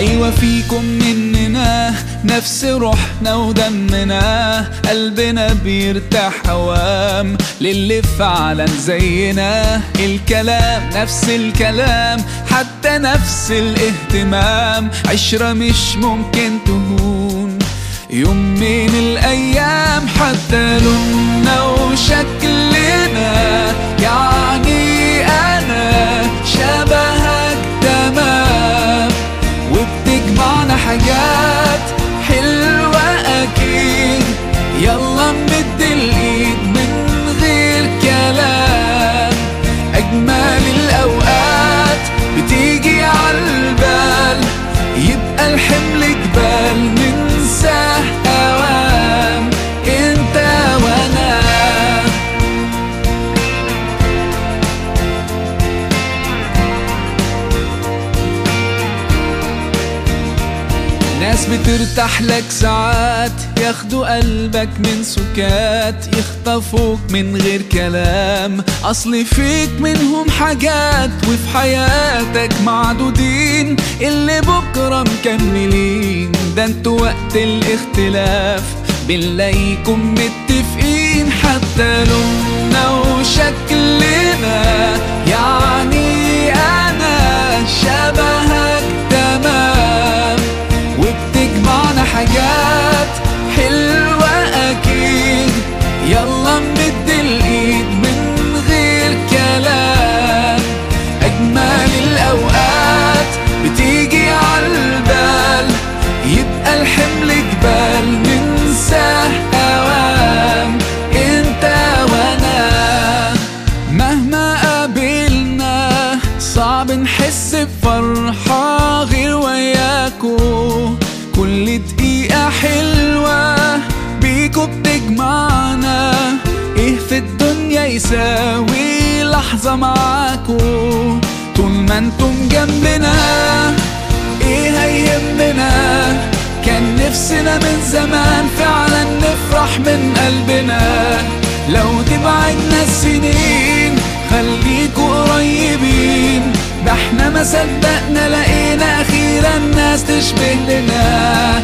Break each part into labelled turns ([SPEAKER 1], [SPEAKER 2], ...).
[SPEAKER 1] أيوة فيكم مننا نفس روحنا ودمنا قلبنا بيرتاح هوام للي فعلا زينا الكلام نفس الكلام حتى نفس الاهتمام. عشرة مش ممكن تهون يوم بترتاح لك ساعات. ياخدوا قلبك من سكات يخطفوك من غير كلام. أصل فيك منهم حاجات وفي حياتك معدودين. اللي بكرة مكملين ده أنتوا وقت الاختلاف. بنلاقيكم متفقين حتى لوننا وشكلنا. بفرحة غير وياكو. كل دقيقة حلوة بيكو بتجمعنا. إيه في الدنيا يساوي لحظة معاكو. طول ما أنتم جنبنا إيه هيهمنا؟ كان نفسنا من زمان فعلا نفرح من قلبنا. لو تبعدنا السنين خليكوا صدقنا لقينا أخيرا ناس تشبه لنا.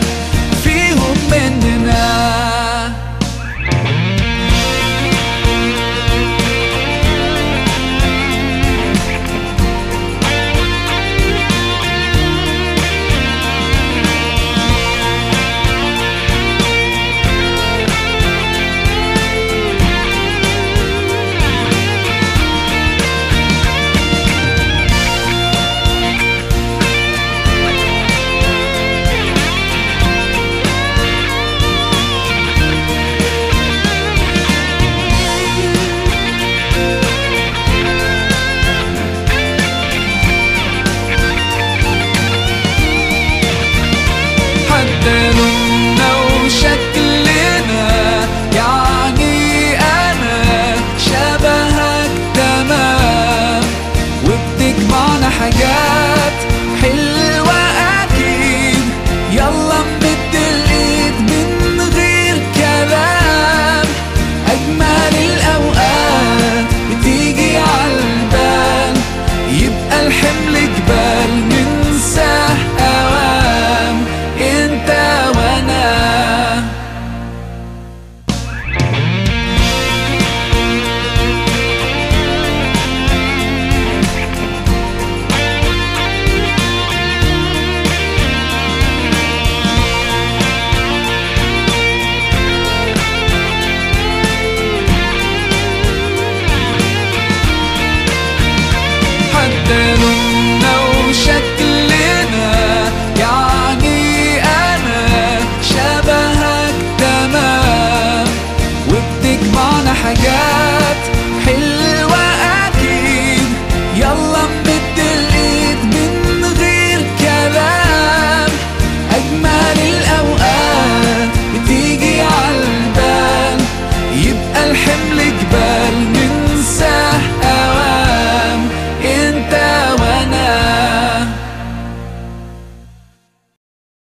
[SPEAKER 1] حملك بقى